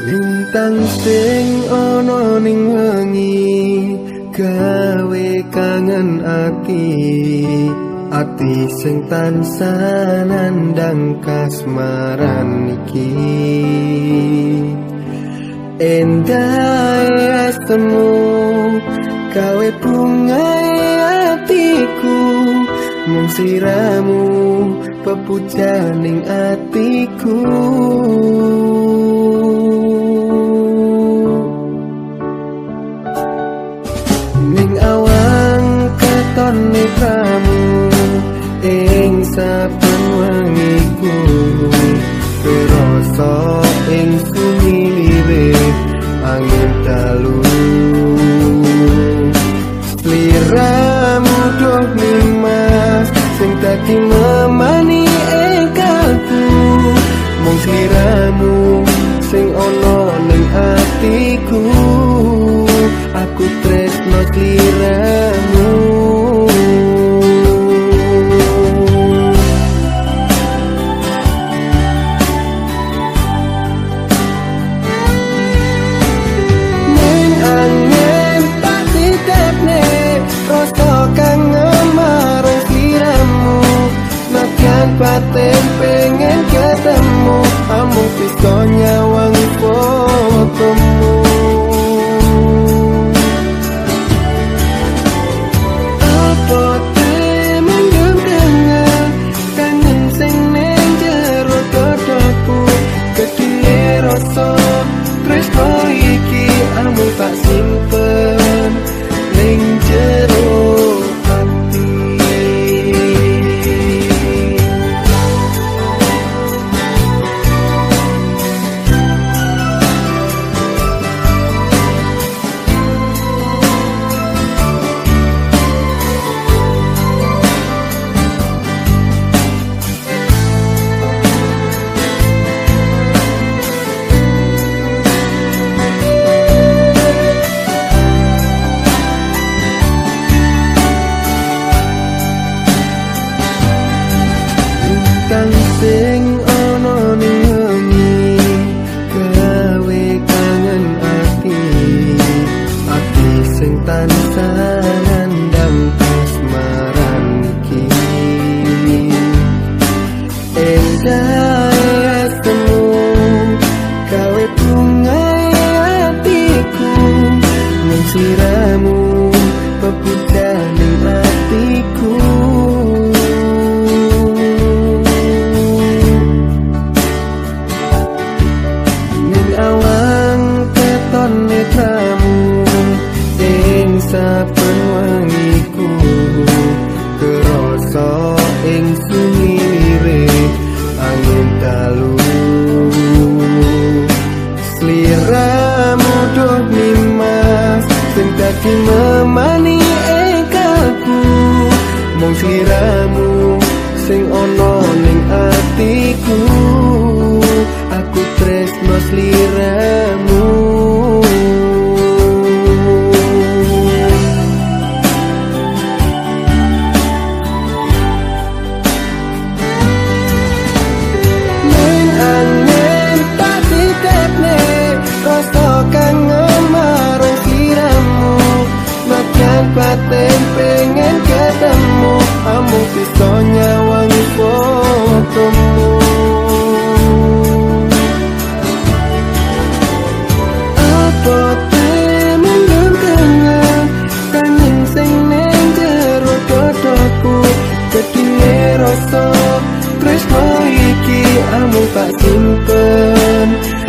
Bintang sing ana ning wengi gawe kangen ati. Ati sing tansah nandang kasmaran iki. Endah asemu gawe bunga atiku. Mung siramu pepujaning atiku nitramu ing saben wengi kuwi terasa ing sumilire angin dalu. Liramu doh limas sing dadi memani ekalku mung sliramu sing ana ning atiku aku tresno sliramu Tempat tempeng yang ketemu Amung pistonya siramu pepujaning atiku ning awang keton netramu ing saben wengiku kerasa ing sumire angin dalu. Sliramu nimas sing dadi memani ekalku mung sliramu sing ana ning atiku. Aku tresno sliramu kamu tak simpen.